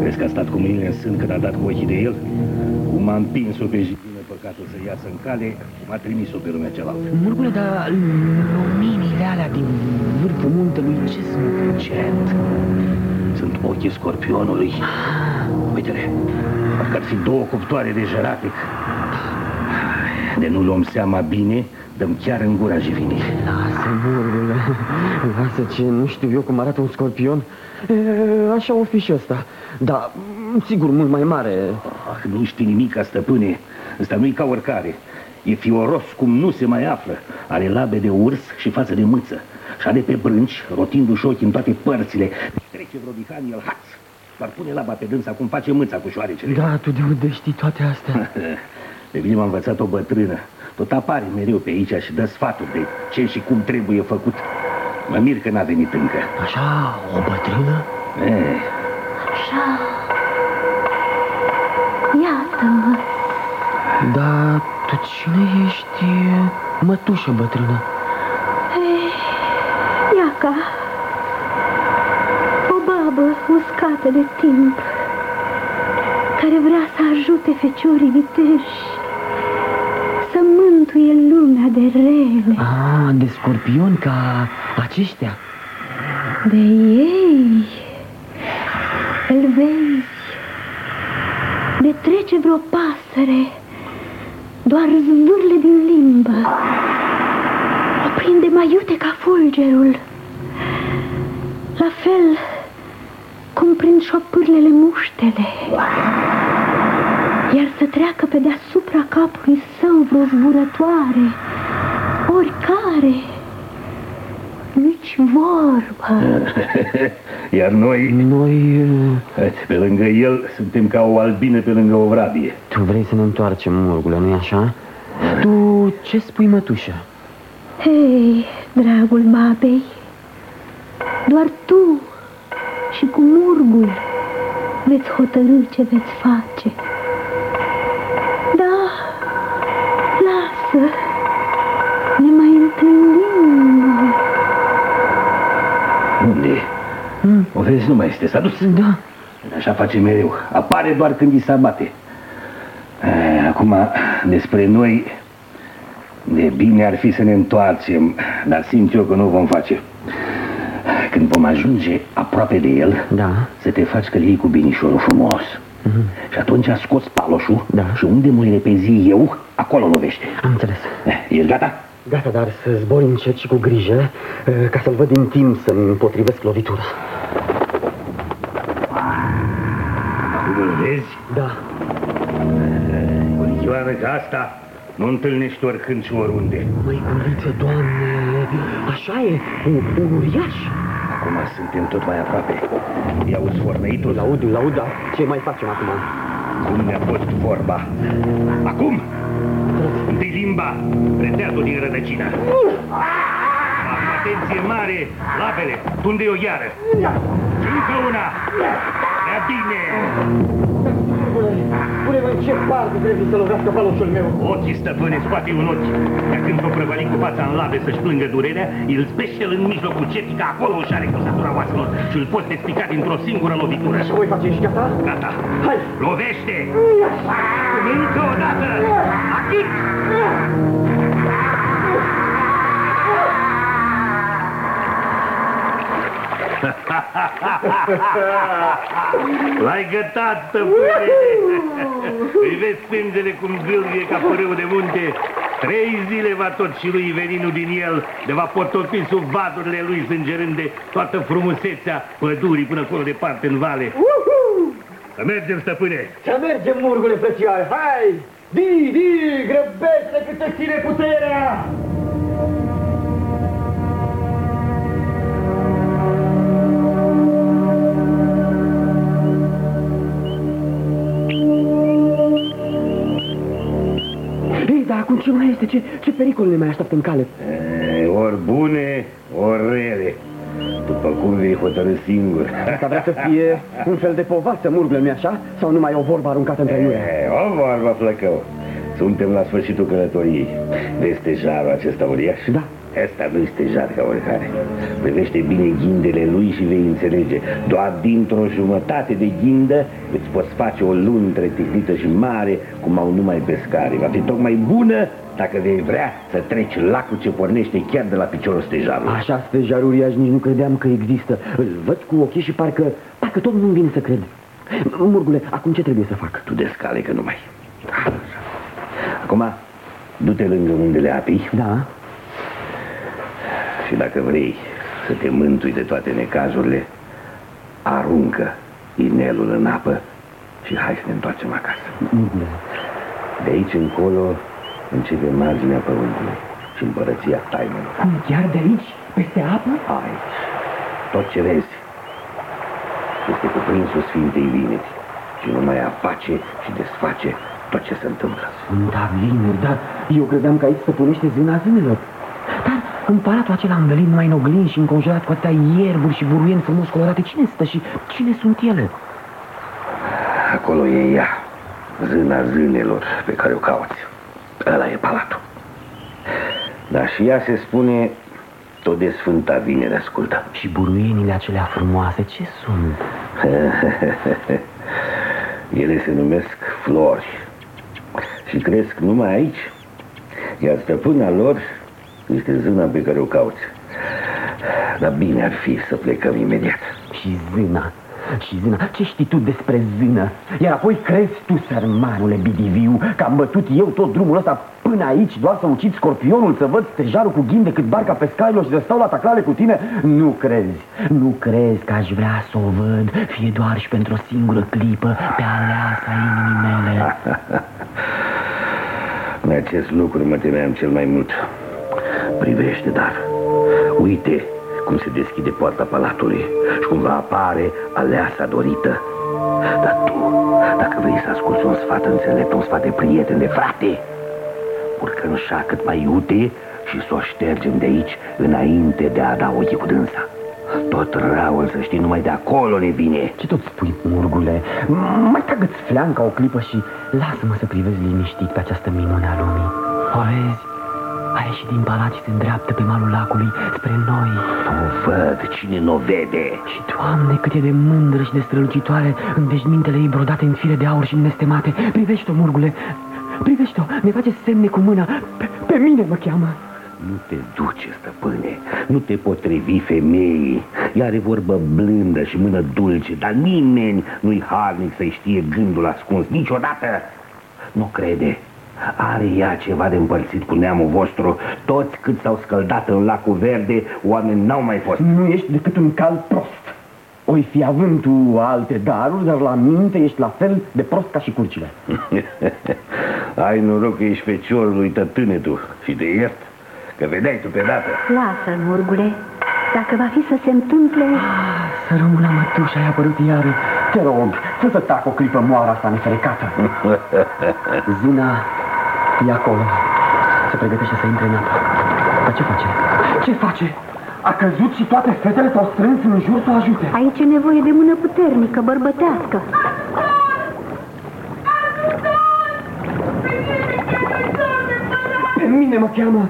Crezi că a stat cu mâinile în sân când a dat cu ochii de el? Cum a împins-o pe jidină păcatul să iasă în cale, m-a trimis-o pe lumea cealaltă. Murgule, dar luminile alea din vârful muntelui, ce sunt? Încet. Sunt ochii scorpionului. Uite-le, parcă ar fi două cuptoare de jeratic. De nu luăm seama bine, dăm chiar în gura jivinii. Lasă, murgule, lasă ce nu știu eu cum arată un scorpion. E, așa o fi și ăsta. Dar, m, sigur, mult mai mare. Ah, nu știi nimic, ca stăpâne. Ăsta nu-i ca oricare. E fioros cum nu se mai află. Are labe de urs și față de mâță. Și are pe brânci, rotindu-și ochii în toate părțile. Trece vreo dihanie, el haț. Doar pune laba pe dânsa cum face mâța cu șoarecele. Da, tu de unde știi toate astea? Pe mine m-a învățat o bătrână. Tot apare mereu pe aici și dă sfaturi de ce și cum trebuie făcut. Mă mir că n-a venit încă. Așa, o bătrână? Eh, Așa. Iată-mă. Da, tu cine ești, mătușă bătrână? Iaca. O babă. uscată de timp, care vrea să ajute feciorii viteși, să mântuie lumea de rele. Ah, de scorpion ca aceștia. De ei îl vezi, de trece vreo pasăre, doar zvârle din limbă. O prinde mai iute ca fulgerul. La fel cum prind șopârlele muștele. Iar să treacă pe deasupra capului său vreo zburătoare, oricare, nici vorbă. Iar noi, Noi... Uite, pe lângă el, suntem ca o albină pe lângă o vrabie. Tu vrei să ne întoarcem, Murgule, nu-i așa? Tu ce spui, mătușă? Hei, dragul babei, doar tu și cu murgul veți hotărâ ce veți face. Da, lasă, O vezi, nu mai este, s-a dus. Da. Așa face mereu. Apare doar când îi se abate. Eh, Acum, despre noi, de bine ar fi să ne întoarcem, dar simt eu că nu o vom face. Când vom ajunge aproape de el, Da. să te faci că iei cu binișorul frumos. Și atunci scoți paloșul Da. și unde mă repezi eu, acolo lovește. Am înțeles. Eh, Ești gata? Gata, dar să zbori încet și cu grijă, eh, ca să-l văd din timp să-mi împotrivesc lovitura. Acum îl vezi? Da. O lichioară ca asta nu întâlnești oricând și oriunde. Măi, guriță, doamne, așa e, un, un uriaș. Acum suntem tot mai aproape. I-auzi formeitul? Îl aud, îl aud, dar ce mai facem acum? Cum ne-a fost vorba? Acum! Întâi limba, pretează din rădăcină. Acum atenție mare, lapele, tunde-i o gheară. Și încă una. Prea bine. Spune-mă în ce parte trebuie să lovească paloșul meu. Ochii stăpâne, scoate un ochi. Iar când s-o prăvăli cu fața în labe să-și plângă durerea, îl speșel în mijlocul cetii, că acolo își șare căsatura oaselor și îl poți despica dintr-o singură lovitură. Și voi face și gata? Gata. Hai! Lovește! Încă o dată! Achit! L-ai gătat, stăpâne! Îi vezi sângele cum gâlghe ca părâu de munte. Trei zile va tot și lui veninul din el, de va potopi sub vadurile lui sângerând de toată frumusețea pădurii până acolo departe în vale. Să mergem, stăpâne! Să mergem, murgule frățioare, hai! Di, di, grăbește cât te ține puterea! Ce mai este? Ce, ce pericol ne mai așteaptă în cale? E, Ori bune, ori rele. După cum vei hotărâ singur. Asta vrea să fie un fel de povață, murgule, nu-i așa? Sau numai o vorbă aruncată între iure? E, o vorbă, flăcău. Suntem la sfârșitul călătoriei. Vezi stejarul acesta uriaș? Da. Asta nu este jar ca oricare. Privește bine ghindele lui și vei înțelege. Doar dintr-o jumătate de ghindă îți poți face o luntre ticnită și mare, cum au numai pescarii. Va fi tocmai bună dacă vei vrea să treci lacul ce pornește chiar de la piciorul stejarului. Așa, stejar uriaș, nici nu credeam că există. Îl văd cu ochii și parcă, parcă tot nu-mi vine să cred. Murgule, acum ce trebuie să fac? Tu descale că nu mai. Acum, du-te lângă undele apii Da? Și dacă vrei să te mântui de toate necazurile, aruncă inelul în apă și hai să ne întoarcem acasă. Murgule, De aici încolo începe marginea pământului și împărăția tainelor. cum, chiar de aici? Peste apă? Aici, tot ce vezi este cuprinsul Sfintei Vineri și numai aface și desface tot ce se întâmplă. Da, vineri, dar eu credeam că aici stăpânește zâna zânelor. Dar în palatul acela învelit numai în oglinzi și înconjurat cu atâtea ierburi și buruieni frumos colorate, cine stă și cine sunt ele? Acolo e ea, zâna zânelor pe care o cauți. Ăla e palatul. Dar și ea se spune tot de Sfânta Vinere, ascultă. Și buruienile acelea frumoase, ce sunt? Ele se numesc flori și cresc numai aici, iar stăpâna lor este zâna pe care o cauți. Dar bine ar fi să plecăm imediat. Și zâna, și zâna, ce știi tu despre zână? Iar apoi crezi tu, sărmanule Bidiviu, că am bătut eu tot drumul ăsta până aici doar să ucid scorpionul, să văd stejarul cu ghim decât barca pescarilor și să stau la taclare cu tine? Nu crezi, nu crezi că aș vrea să o văd, fie doar și pentru o singură clipă, pe aleasa inimii mele. În acest lucru mă temeam cel mai mult. Privește, dar uite cum se deschide poarta palatului și cum va apare aleasa dorită. Dar tu, dacă vrei să asculți un sfat înțelept, un sfat de prieten, de frate, urcă în șa cât mai iute și să o ștergem de aici înainte de a da ochii cu dânsa. Tot răul, să știi, numai de acolo ne vine. Ce tot spui, murgule? Mai tragă-ți fleanca o clipă și lasă-mă să privesc liniștit pe această minune a lumii. O vezi? A ieșit din palat și se îndreaptă pe malul lacului spre noi. O văd, cine nu vede? Și, Doamne, cât e de mândră și de strălucitoare în veșmintele ei brodate în fire de aur și nestemate. Privește-o, murgule, privește-o, ne face semne cu mâna. Pe, pe mine mă cheamă. Nu te duce, stăpâne, nu te potrivi femeii. Ea are vorbă blândă și mână dulce, dar nimeni nu-i harnic să-i știe gândul ascuns, niciodată. Nu crede. Are ea ceva de împărțit cu neamul vostru? Toți cât s-au scăldat în lacul verde, oameni n-au mai fost. Nu ești decât un cal prost. Oi fi având tu alte daruri, dar la minte ești la fel de prost ca și curcile. Ai noroc că ești feciorul lui tătânetul și te iert, că vedeai tu pe dată. Lasă-l, murgule. Dacă va fi să se întâmple... Să rămână mătușa, ai apărut iar. Te rog, să să tac o clipă moara asta neferecată. Zina e acolo. Se pregătește să intre în apă. Dar ce face? Ce face? A căzut și toate fetele s-au strâns în jur să o ajute. Aici e nevoie de mână puternică, bărbătească. Pe mine mă cheamă.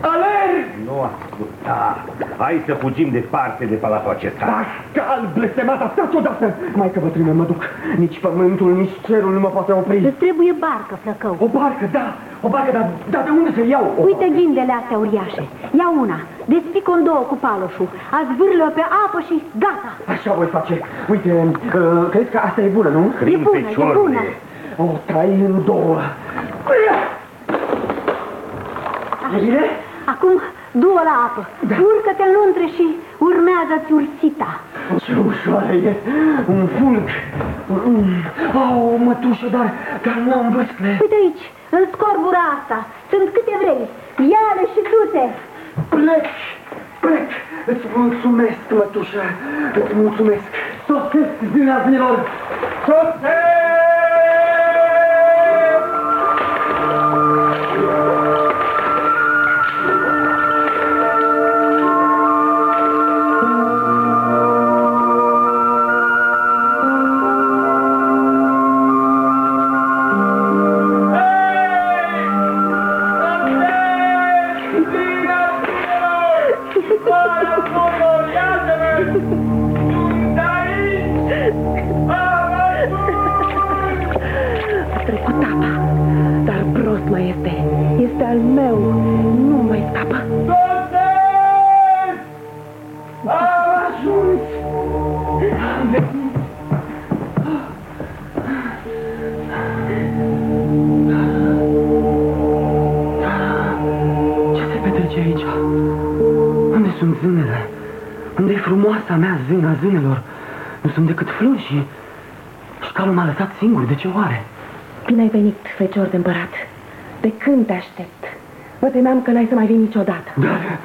Alerg! Nu asculta. Hai să fugim departe de palatul acesta. Pascal, blestemata, stați odată! Mai că bătrână mă duc. Nici pământul, nici cerul nu mă poate opri. Îți trebuie barcă, flăcău. O barcă, da, o barcă, dar, dar de unde să iau? O... Uite ghindele astea uriașe. Ia una, despică în două cu paloșul, azvârle pe apă și gata. Așa voi face. Uite, uh, crezi că asta e bună, nu? E bună, e bună. O trai în două. E bine? Acum, du-o la apă. Da. Urcă-te în luntre și urmează-ți ursita. Ce ușoară e, un fulg. Mm. Au, mătușă, dar, dar nu am vâscle. Uite aici, în scorbura asta, sunt câte vrei. Ia-le și du-te. Plec, plec. Îți mulțumesc, mătușă, îți mulțumesc. Sosesc, zinaznilor, sosesc! Unde e frumoasa mea zâna zânelor? Nu sunt decât flori și... Și șcalul m-a lăsat singur, de ce oare? Bine ai venit, fecior de împărat. De când te aștept? Mă temeam că n-ai să mai vii niciodată. Dar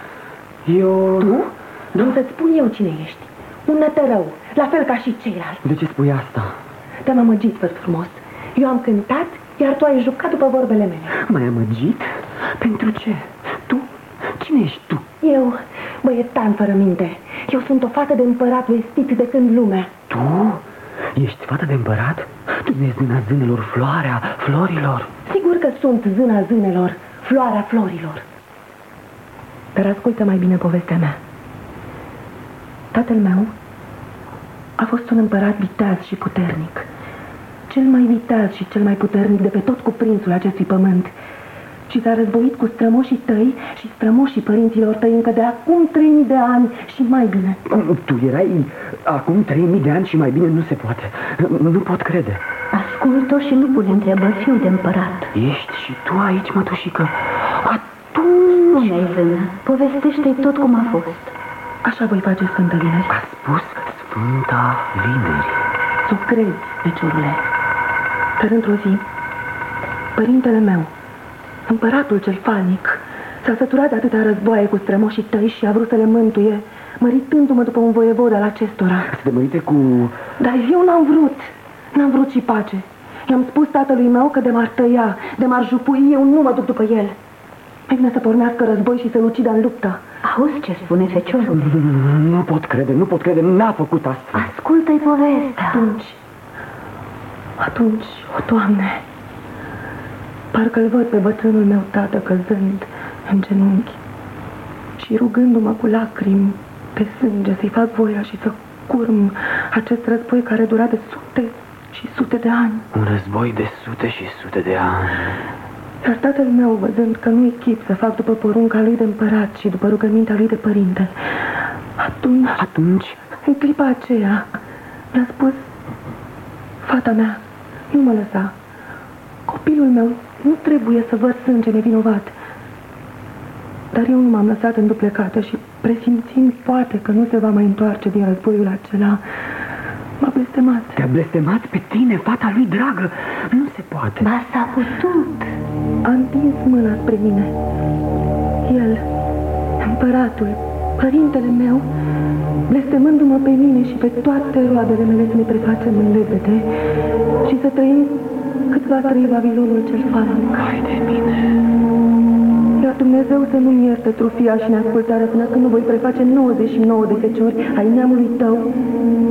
eu... Tu? Nu să-ți spun eu cine ești. Un nătărău, la fel ca și ceilalți. De ce spui asta? Te-am amăgit, văd frumos. Eu am cântat, iar tu ai jucat după vorbele mele. M-ai amăgit? Pentru ce? Tu? Cine ești tu? Eu, băietan fără minte, eu sunt o fată de împărat vestit de când lumea. Tu? Ești fata de împărat? Tu nu ești zâna zânelor, floarea florilor? Sigur că sunt zâna zânelor, floarea florilor. Dar ascultă mai bine povestea mea. Tatăl meu A fost un împărat viteaz și puternic. Cel mai viteaz și cel mai puternic de pe tot cuprinsul acestui pământ. Și s-a războit cu strămoșii tăi și strămoșii părinților tăi încă de acum 3000 de ani și mai bine. Tu erai acum 3000 de ani și mai bine nu se poate. Nu pot crede. Ascult-o și nu pune întrebări, fiu de împărat. Ești și tu aici, mătușică? Atunci... Spune-i, Zână, povestește-i tot cum a fost. Așa voi face, Sfântă Vineri. A spus Sfânta Vineri. Să o crezi, feciorule. Dar într-o zi, părintele meu, împăratul cel falnic, s-a săturat de atâtea războaie cu strămoșii tăi și a vrut să le mântuie, măritându-mă după un voievod al acestora. Să te mărite cu... Dar eu n-am vrut. N-am vrut și pace. I-am spus tatălui meu că de m-ar tăia, de m-ar jupui, eu nu mă duc după el. Mai bine să pornească război și să-l ucidă în luptă. Auzi ce spune feciorul? Nu pot crede, nu pot crede, n-a făcut asta. Ascultă-i povestea. Atunci, atunci, o Doamne, parcă-l văd pe bătrânul meu tată căzând în genunchi și rugându-mă cu lacrimi pe sânge să-i fac voia și să curm acest război care dura de sute și sute de ani. Un război de sute și sute de ani. Iar tatăl meu, văzând că nu-i chip să fac după porunca lui de împărat și după rugămintea lui de părinte, atunci, Atunci, în clipa aceea, mi-a spus, fata mea, nu mă lăsa. Copilul meu nu trebuie să văd sânge nevinovat. Dar eu nu m-am lăsat înduplecată și, presimțind poate că nu se va mai întoarce din războiul acela, m-a blestemat. te-a blestemat pe tine, fata lui dragă. Nu se poate. Ba s-a putut. A întins mâna spre mine. El, împăratul, părintele meu, blestemându-mă pe mine și pe toate roadele mele să ne prefacem în lebede și să trăim cât va trăi Babilonul cel falnic. Hai de mine. Iar Dumnezeu să nu-mi ierte trufia și neascultarea până când nu voi preface 99 de feciori ai neamului tău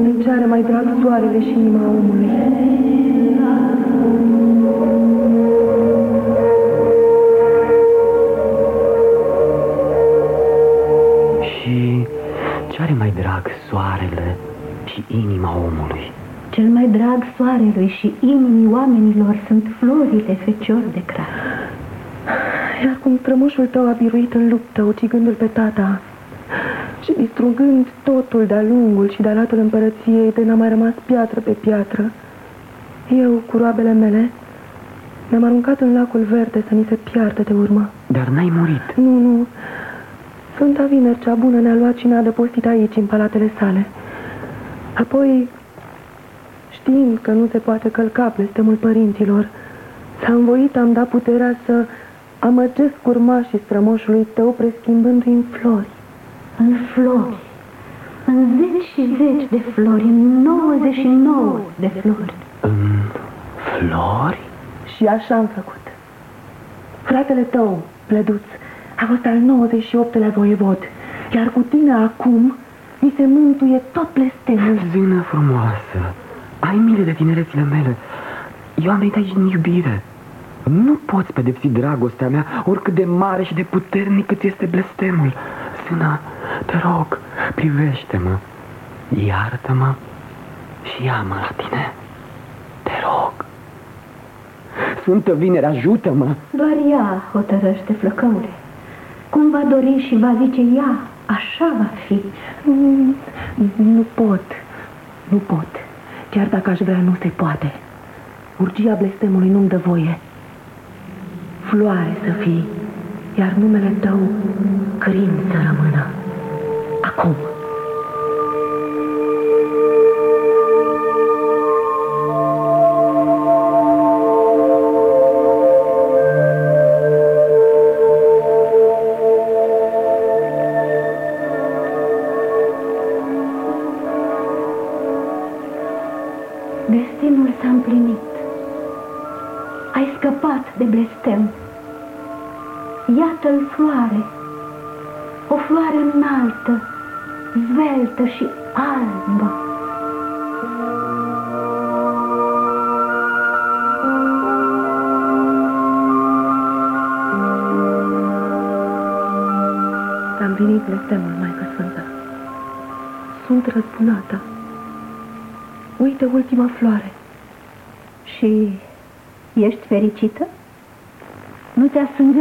în ce are mai drag soarele și inima omului. Și ce are mai drag soarele și inima omului? Cel mai drag soarelui și inimii oamenilor sunt florile fecior de crai. Iar cum strămoșul tău a biruit în luptă, ucigându-l pe tata și distrugând totul de-a lungul și de-a latul împărăției, de n-a mai rămas piatră pe piatră, eu, cu roabele mele, ne-am aruncat în lacul verde să ni se piardă de urmă. Dar n-ai murit. Nu, nu. Sfânta Vineri cea bună ne-a luat și ne-a adăpostit aici, în palatele sale. Apoi, știind că nu se poate călca blestemul părinților, s-a învoit, am dat puterea să amăgesc urmașii strămoșului tău, preschimbându-i în flori. În flori. În zeci și zeci de flori, în 99 de flori. În flori? Și așa am făcut. Fratele tău, Plăduț, a fost al 98-lea voievod, iar cu tine acum mi se mântuie tot blestemul. Zână frumoasă, ai milă de tinerețile mele. Eu am venit aici în iubire. Nu poți pedepsi dragostea mea, oricât de mare și de puternic cât este blestemul. Zână, te rog, privește-mă, iartă-mă și ia-mă la tine. Te rog. Sfântă Vinere, ajută-mă! Doar ea hotărăște flăcăule. Cum va dori și va zice ea, așa va fi. Mm, Nu pot, nu pot. Chiar dacă aș vrea, nu se poate. Urgia blestemului nu-mi dă voie. Floare să fii, iar numele tău crin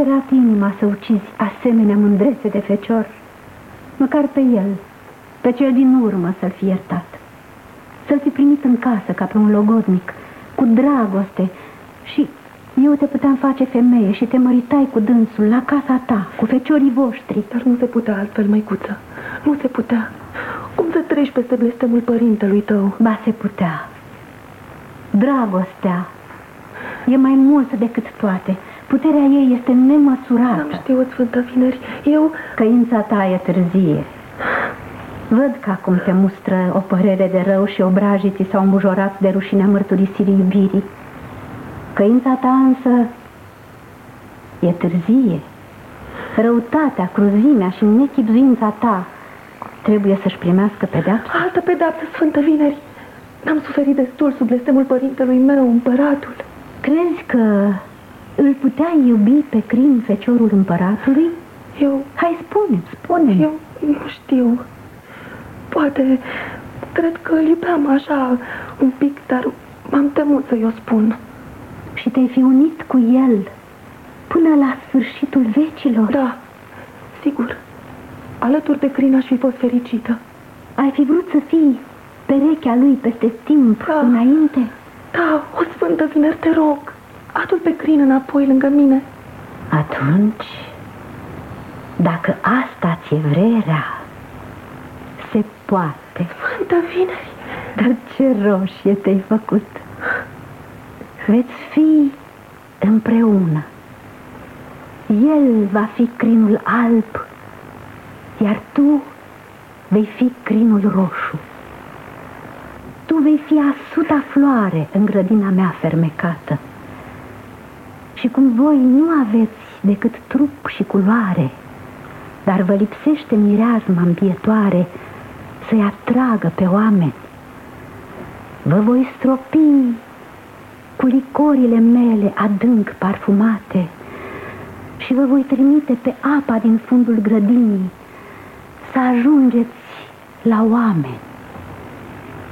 ți-a sângerat inima să ucizi asemenea mândrețe de fecior? Măcar pe el, pe cel din urmă să-l fi iertat. Să-l fi primit în casă ca pe un logodnic, cu dragoste și eu te puteam face femeie și te măritai cu dânsul la casa ta, cu feciorii voștri. Dar nu se putea altfel, măicuță. Nu se putea. Cum să treci peste blestemul părintelui tău? Ba se putea. Dragostea e mai mult decât toate. Puterea ei este nemăsurată. Am știut, Sfântă Vineri. Eu... Căința ta e târzie. Văd că acum te mustră o părere de rău și obrajii ți s-au îmbujorat de rușinea mărturisirii iubirii. Căința ta însă e târzie. Răutatea, cruzimea și nechipzuința ta trebuie să-și primească pedeapsa. Altă pedeapsă, Sfântă Vineri. N-am suferit destul sub blestemul părintelui meu, împăratul. Crezi că îl puteai iubi pe crin feciorul împăratului? Eu... Hai, spune spune Eu nu știu. Poate, cred că îl iubeam așa un pic, dar m-am temut să-i o spun. Și te-ai fi unit cu el până la sfârșitul vecilor? Da, sigur. Alături de Crin aș fi fost fericită. Ai fi vrut să fii perechea lui peste timp Da. înainte? Da, o sfântă vineri, te rog. Adu-l pe Crin înapoi lângă mine. Atunci, dacă asta ți-e vrerea, se poate. Sfântă vineri. Dar ce roșie te-ai făcut! Veți fi împreună. El va fi crinul alb, iar tu vei fi crinul roșu. Tu vei fi asuta floare în grădina mea fermecată. Și cum voi nu aveți decât trup și culoare, dar vă lipsește mireazma îmbietoare să-i atragă pe oameni, vă voi stropi cu licorile mele adânc parfumate și vă voi trimite pe apa din fundul grădinii să ajungeți la oameni.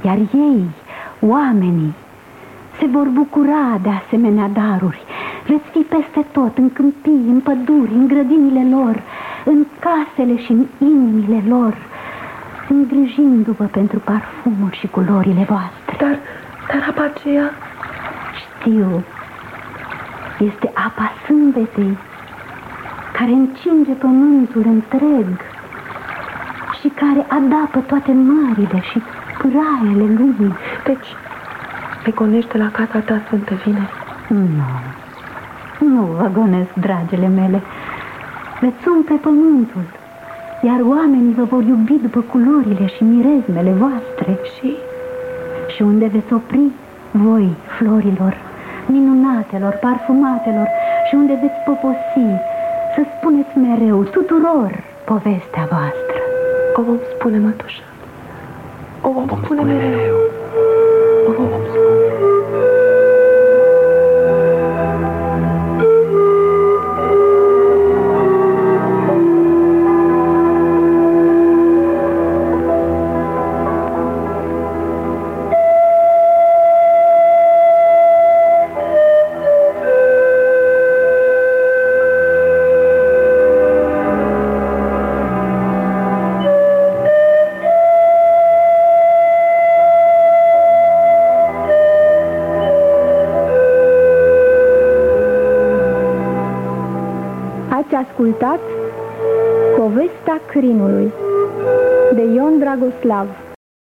Iar ei, oamenii, se vor bucura de asemenea daruri. Veți fi peste tot, în câmpii, în păduri, în grădinile lor, în casele și în inimile lor, îngrijindu-vă pentru parfumul și culorile voastre. Dar, dar apa aceea... Știu, este apa sâmbetei care încinge pământul întreg și care adapă toate mările și pâraiele lumii. Deci, te gonește la casa ta, Sfântă Vineri. Nu, nu vă gonesc, dragele mele. Veți umple pământul, iar oamenii vă vor iubi după culorile și mirezmele voastre. Și Și unde veți opri voi, florilor, minunatelor, parfumatelor și unde veți poposi să spuneți mereu tuturor povestea voastră. o vom spune, mătușă. O vom, Vom spune, spune mereu. mereu. O vom ascultat